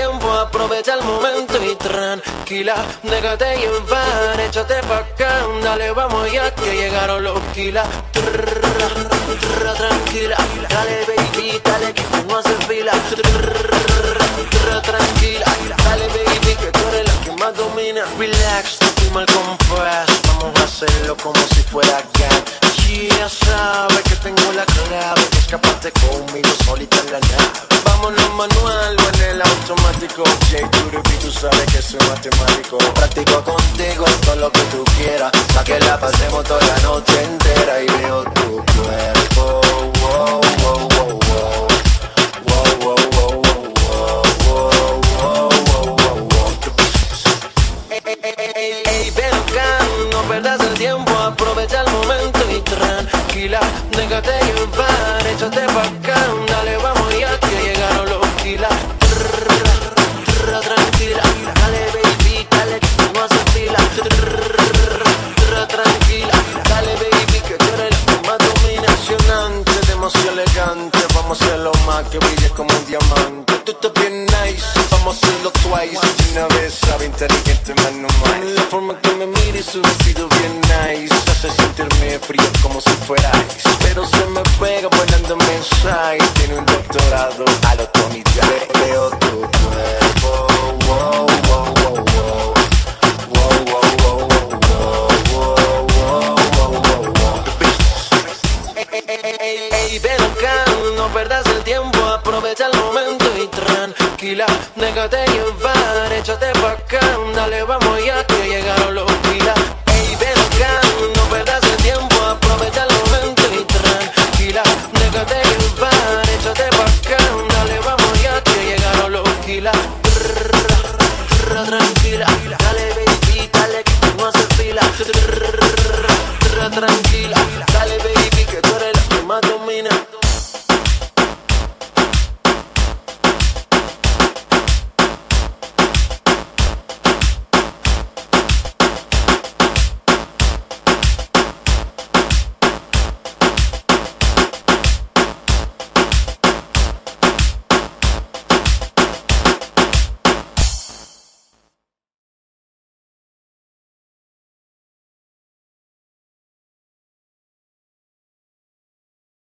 aprovecha el momento y tranquila, déjate llevar, échate pa' acá, dale, vamos ya que llegaron los kilas. Tranquila, dale baby, dale que no hace fila. Tranquila, dale baby, que tú eres la que más domina. Relax, no mal compás, vamos a hacerlo como si fuera gang. Automático. J tú sabes que soy matemático. Practico contigo todo lo que tú quieras, pa' que la pasemos toda la noche entera y veo Vamos a hacerlo más que brille como un diamante. Tú estás bien nice, vamos a hacerlo twice. Una vez sabe inteligente, más no más. La forma que me mires, su vestido bien nice. Hace sentirme frío como si fuera ice. Pero se me pega volando mensaje. Tiene un doctorado a lo Tony Jack. Veo tu cuerpo, wow, wow, Ey, ven acá aprovecha el momento y tranquila, déjate llevar, échate pa' acá, dale, vamos ya que llegaron los kilas. Ey, ven acá, no perdas el tiempo, aprovecha el momento y tranquila, déjate llevar, échate pa' acá, dale, vamos ya que llegaron los. Trrr, Tranquila, dale baby, dale que no haces fila. Tranquila.